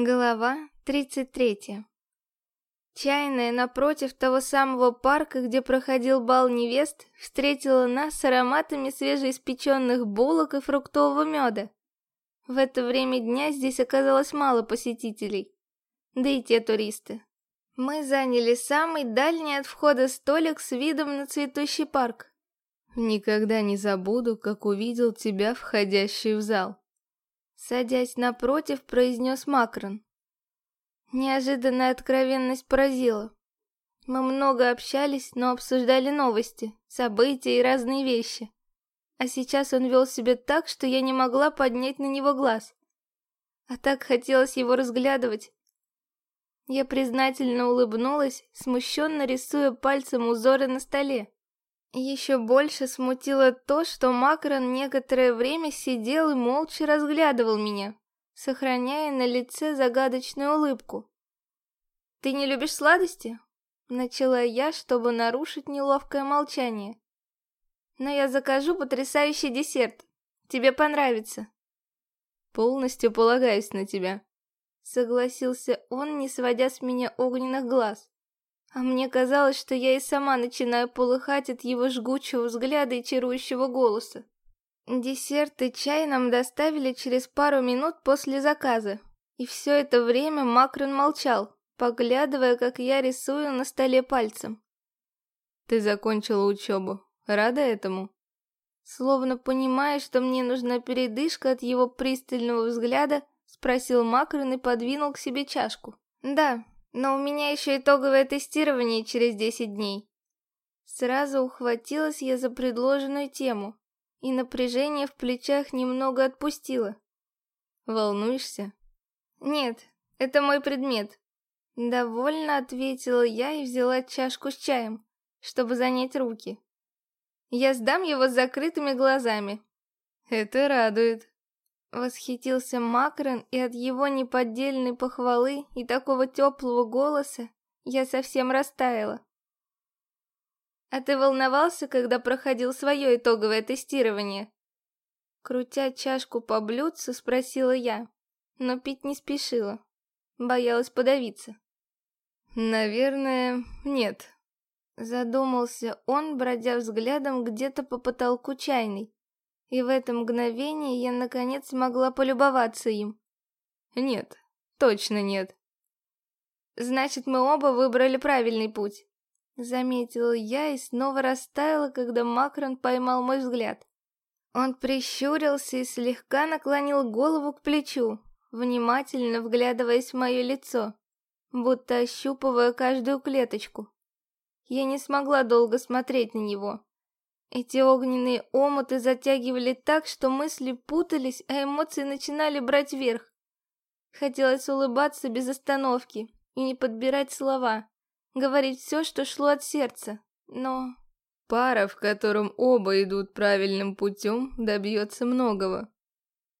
Глава 33 Чайная напротив того самого парка, где проходил бал невест, встретила нас с ароматами свежеиспеченных булок и фруктового меда. В это время дня здесь оказалось мало посетителей, да и те туристы. Мы заняли самый дальний от входа столик с видом на цветущий парк. Никогда не забуду, как увидел тебя, входящую в зал. Садясь напротив, произнес Макрон. Неожиданная откровенность поразила. Мы много общались, но обсуждали новости, события и разные вещи. А сейчас он вел себя так, что я не могла поднять на него глаз. А так хотелось его разглядывать. Я признательно улыбнулась, смущенно рисуя пальцем узоры на столе. Еще больше смутило то, что Макрон некоторое время сидел и молча разглядывал меня, сохраняя на лице загадочную улыбку. «Ты не любишь сладости?» Начала я, чтобы нарушить неловкое молчание. «Но я закажу потрясающий десерт. Тебе понравится». «Полностью полагаюсь на тебя», — согласился он, не сводя с меня огненных глаз. А мне казалось, что я и сама начинаю полыхать от его жгучего взгляда и чарующего голоса. Десерт и чай нам доставили через пару минут после заказа. И все это время Макрон молчал, поглядывая, как я рисую на столе пальцем. «Ты закончила учебу. Рада этому?» Словно понимая, что мне нужна передышка от его пристального взгляда, спросил Макрон и подвинул к себе чашку. «Да, но у меня еще итоговое тестирование через 10 дней. Сразу ухватилась я за предложенную тему, и напряжение в плечах немного отпустило. Волнуешься? Нет, это мой предмет. Довольно ответила я и взяла чашку с чаем, чтобы занять руки. Я сдам его с закрытыми глазами. Это радует. Восхитился Макрон, и от его неподдельной похвалы и такого теплого голоса я совсем растаяла. «А ты волновался, когда проходил свое итоговое тестирование?» Крутя чашку по блюдцу, спросила я, но пить не спешила. Боялась подавиться. «Наверное, нет», — задумался он, бродя взглядом где-то по потолку чайной. И в это мгновение я наконец смогла полюбоваться им. Нет, точно нет. Значит, мы оба выбрали правильный путь. Заметила я и снова растаяла, когда Макрон поймал мой взгляд. Он прищурился и слегка наклонил голову к плечу, внимательно вглядываясь в мое лицо, будто ощупывая каждую клеточку. Я не смогла долго смотреть на него. Эти огненные омуты затягивали так, что мысли путались, а эмоции начинали брать верх. Хотелось улыбаться без остановки и не подбирать слова, говорить все, что шло от сердца, но... Пара, в котором оба идут правильным путем, добьется многого.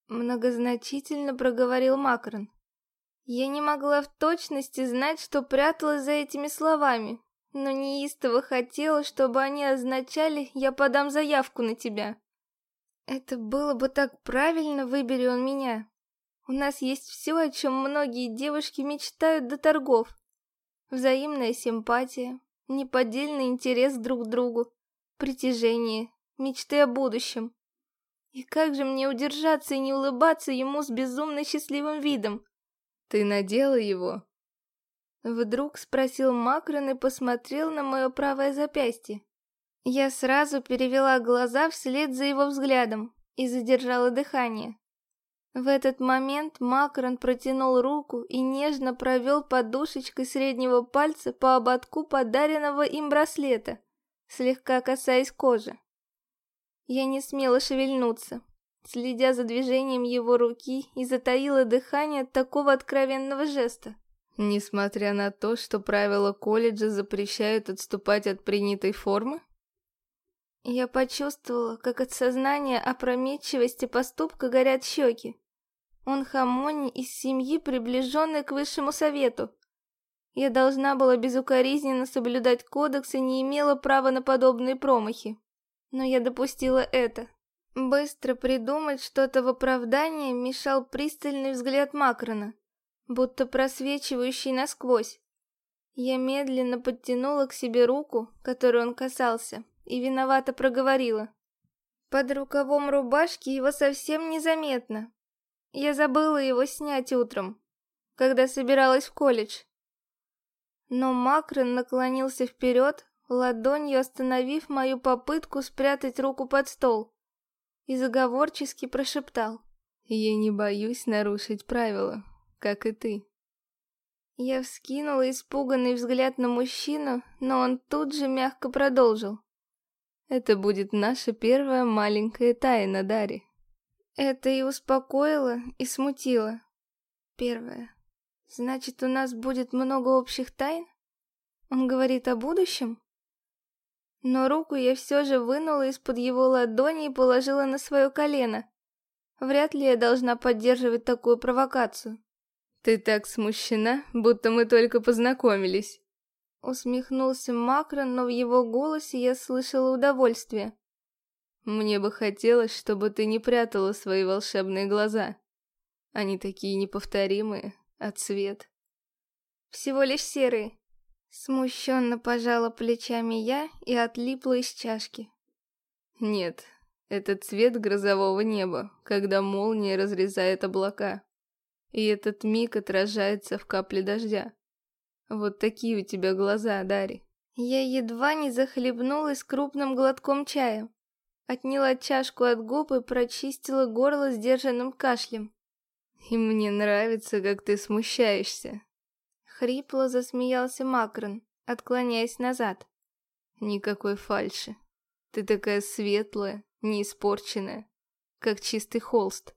Многозначительно проговорил Макрон. Я не могла в точности знать, что пряталось за этими словами, но неистово хотела, чтобы они означали «я подам заявку на тебя». Это было бы так правильно, выбери он меня. У нас есть все, о чем многие девушки мечтают до торгов. Взаимная симпатия, неподдельный интерес друг к другу, притяжение, мечты о будущем. И как же мне удержаться и не улыбаться ему с безумно счастливым видом? Ты надела его? Вдруг спросил Макрон и посмотрел на мое правое запястье. Я сразу перевела глаза вслед за его взглядом и задержала дыхание. В этот момент Макрон протянул руку и нежно провел подушечкой среднего пальца по ободку подаренного им браслета, слегка касаясь кожи. Я не смела шевельнуться, следя за движением его руки и затаила дыхание от такого откровенного жеста. Несмотря на то, что правила колледжа запрещают отступать от принятой формы? Я почувствовала, как от сознания опрометчивости поступка горят щеки. Он хамони из семьи, приближенной к высшему совету. Я должна была безукоризненно соблюдать кодекс и не имела права на подобные промахи. Но я допустила это. Быстро придумать что-то в оправдание мешал пристальный взгляд Макрона. Будто просвечивающий насквозь. Я медленно подтянула к себе руку, которую он касался, и виновато проговорила. Под рукавом рубашки его совсем незаметно. Я забыла его снять утром, когда собиралась в колледж. Но Макрон наклонился вперед, ладонью остановив мою попытку спрятать руку под стол, и заговорчески прошептал. «Я не боюсь нарушить правила, как и ты». Я вскинула испуганный взгляд на мужчину, но он тут же мягко продолжил. «Это будет наша первая маленькая тайна, Дари». Это и успокоило, и смутило. Первое. Значит, у нас будет много общих тайн? Он говорит о будущем? Но руку я все же вынула из-под его ладони и положила на свое колено. Вряд ли я должна поддерживать такую провокацию. «Ты так смущена, будто мы только познакомились». Усмехнулся Макрон, но в его голосе я слышала удовольствие. «Мне бы хотелось, чтобы ты не прятала свои волшебные глаза. Они такие неповторимые, а цвет. Всего лишь серый. Смущенно пожала плечами я и отлипла из чашки. Нет, это цвет грозового неба, когда молния разрезает облака. И этот миг отражается в капле дождя. Вот такие у тебя глаза, Дари. Я едва не захлебнулась крупным глотком чая. Отняла чашку от губ и прочистила горло сдержанным кашлем. И мне нравится, как ты смущаешься. Хрипло засмеялся Макрон, отклоняясь назад. Никакой фальши. Ты такая светлая, не испорченная, как чистый холст.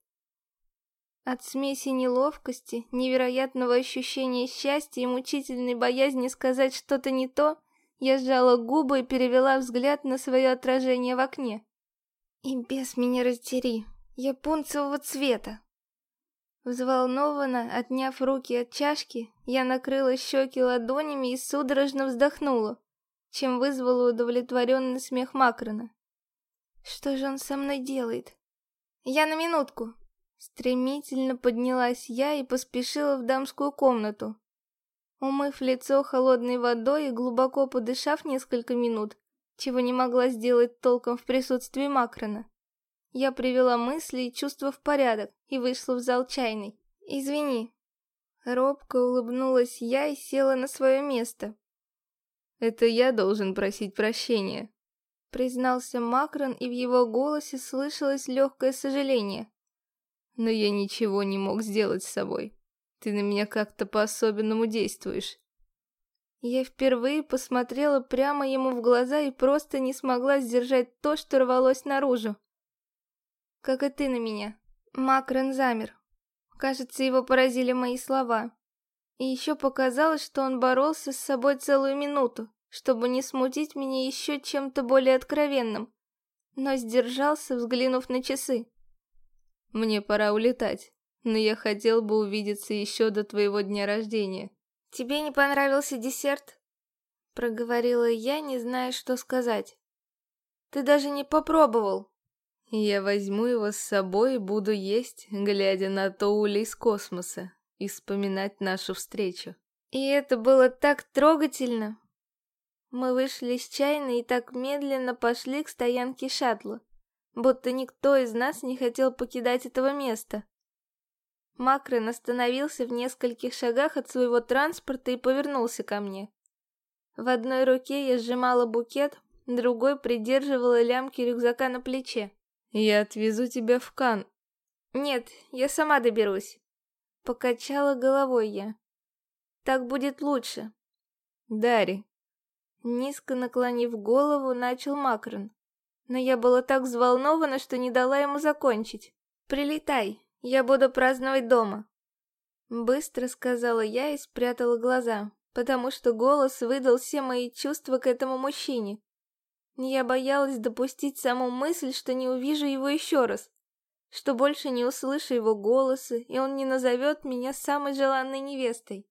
От смеси неловкости, невероятного ощущения счастья и мучительной боязни сказать что-то не то, я сжала губы и перевела взгляд на свое отражение в окне. И без меня раздери, я пунцового цвета. Взволнованно, отняв руки от чашки, я накрыла щеки ладонями и судорожно вздохнула, чем вызвала удовлетворенный смех Макрона. Что же он со мной делает? Я на минутку. Стремительно поднялась я и поспешила в дамскую комнату. Умыв лицо холодной водой и глубоко подышав несколько минут, чего не могла сделать толком в присутствии Макрона, я привела мысли и чувства в порядок и вышла в зал чайный. «Извини». Робко улыбнулась я и села на свое место. «Это я должен просить прощения», — признался Макрон, и в его голосе слышалось легкое сожаление. «Но я ничего не мог сделать с собой. Ты на меня как-то по-особенному действуешь». Я впервые посмотрела прямо ему в глаза и просто не смогла сдержать то, что рвалось наружу как и ты на меня. Макрон замер. Кажется, его поразили мои слова. И еще показалось, что он боролся с собой целую минуту, чтобы не смутить меня еще чем-то более откровенным, но сдержался, взглянув на часы. «Мне пора улетать, но я хотел бы увидеться еще до твоего дня рождения». «Тебе не понравился десерт?» Проговорила я, не зная, что сказать. «Ты даже не попробовал!» Я возьму его с собой и буду есть, глядя на Тоули из космоса, и вспоминать нашу встречу. И это было так трогательно. Мы вышли из чайной и так медленно пошли к стоянке шаттла, будто никто из нас не хотел покидать этого места. Макрон остановился в нескольких шагах от своего транспорта и повернулся ко мне. В одной руке я сжимала букет, другой придерживала лямки рюкзака на плече. Я отвезу тебя в Кан. Нет, я сама доберусь. Покачала головой я. Так будет лучше. Дари. Низко наклонив голову, начал Макрон. Но я была так взволнована, что не дала ему закончить. Прилетай, я буду праздновать дома. Быстро сказала я и спрятала глаза, потому что голос выдал все мои чувства к этому мужчине. Я боялась допустить саму мысль, что не увижу его еще раз, что больше не услышу его голоса, и он не назовет меня самой желанной невестой.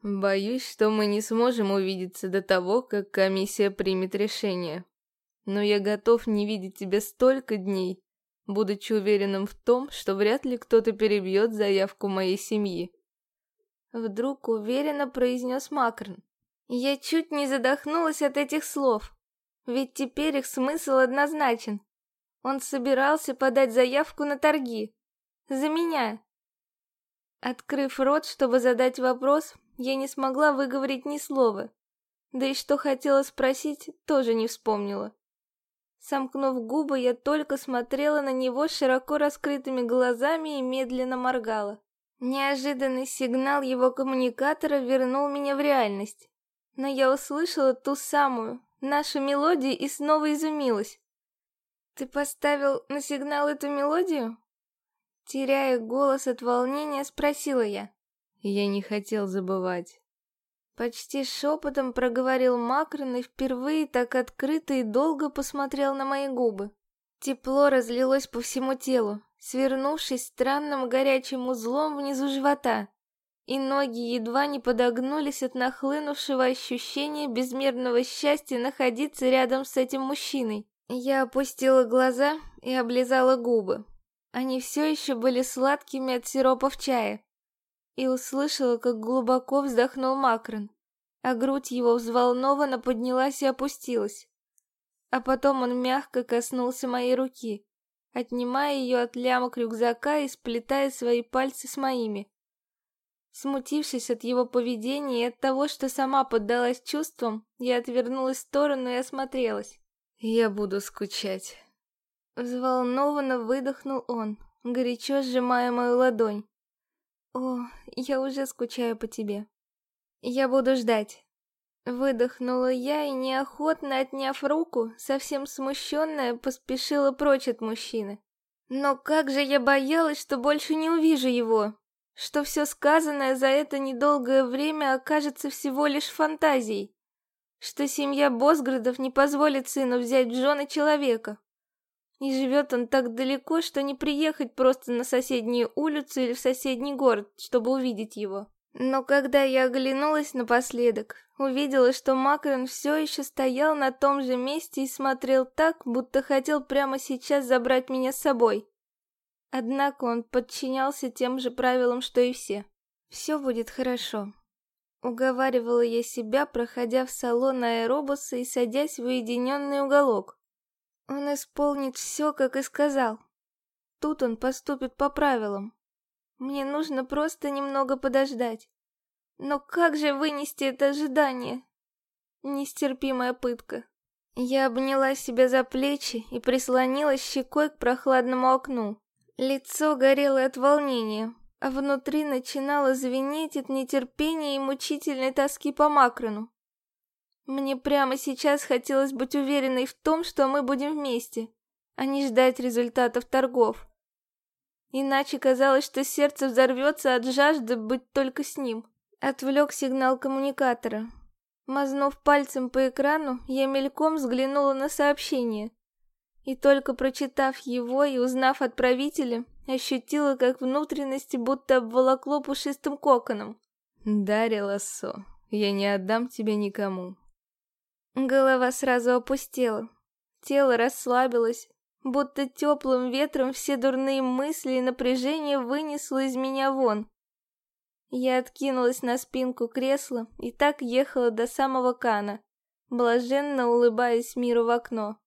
Боюсь, что мы не сможем увидеться до того, как комиссия примет решение. Но я готов не видеть тебя столько дней, будучи уверенным в том, что вряд ли кто-то перебьет заявку моей семьи. Вдруг уверенно произнес Макрон. Я чуть не задохнулась от этих слов, ведь теперь их смысл однозначен. Он собирался подать заявку на торги. За меня. Открыв рот, чтобы задать вопрос, я не смогла выговорить ни слова. Да и что хотела спросить, тоже не вспомнила. Сомкнув губы, я только смотрела на него широко раскрытыми глазами и медленно моргала. Неожиданный сигнал его коммуникатора вернул меня в реальность. Но я услышала ту самую, нашу мелодию и снова изумилась. «Ты поставил на сигнал эту мелодию?» Теряя голос от волнения, спросила я. Я не хотел забывать. Почти шепотом проговорил Макрон и впервые так открыто и долго посмотрел на мои губы. Тепло разлилось по всему телу, свернувшись странным горячим узлом внизу живота, и ноги едва не подогнулись от нахлынувшего ощущения безмерного счастья находиться рядом с этим мужчиной. Я опустила глаза и облизала губы. Они все еще были сладкими от сиропов чая и услышала, как глубоко вздохнул Макрон, а грудь его взволнованно поднялась и опустилась. А потом он мягко коснулся моей руки, отнимая ее от лямок рюкзака и сплетая свои пальцы с моими. Смутившись от его поведения и от того, что сама поддалась чувствам, я отвернулась в сторону и осмотрелась. «Я буду скучать». Взволнованно выдохнул он, горячо сжимая мою ладонь. О, я уже скучаю по тебе. Я буду ждать. Выдохнула я и, неохотно отняв руку, совсем смущенная, поспешила прочь от мужчины. Но как же я боялась, что больше не увижу его, что все сказанное за это недолгое время окажется всего лишь фантазией, что семья Босградов не позволит сыну взять в жены человека. И живет он так далеко, что не приехать просто на соседнюю улицу или в соседний город, чтобы увидеть его. Но когда я оглянулась напоследок, увидела, что Макрон все еще стоял на том же месте и смотрел так, будто хотел прямо сейчас забрать меня с собой. Однако он подчинялся тем же правилам, что и все. «Все будет хорошо», — уговаривала я себя, проходя в салон аэробуса и садясь в уединенный уголок. Он исполнит все, как и сказал. Тут он поступит по правилам. Мне нужно просто немного подождать. Но как же вынести это ожидание? Нестерпимая пытка. Я обняла себя за плечи и прислонилась щекой к прохладному окну. Лицо горело от волнения, а внутри начинало звенеть от нетерпения и мучительной тоски по Макрону. Мне прямо сейчас хотелось быть уверенной в том, что мы будем вместе, а не ждать результатов торгов. Иначе казалось, что сердце взорвется от жажды быть только с ним. Отвлек сигнал коммуникатора. Мазнув пальцем по экрану, я мельком взглянула на сообщение. И только прочитав его и узнав отправителя, ощутила, как внутренности будто обволокло пушистым коконом. «Дарья Лассо, я не отдам тебя никому. Голова сразу опустела. Тело расслабилось, будто теплым ветром все дурные мысли и напряжение вынесло из меня вон. Я откинулась на спинку кресла и так ехала до самого Кана, блаженно улыбаясь миру в окно.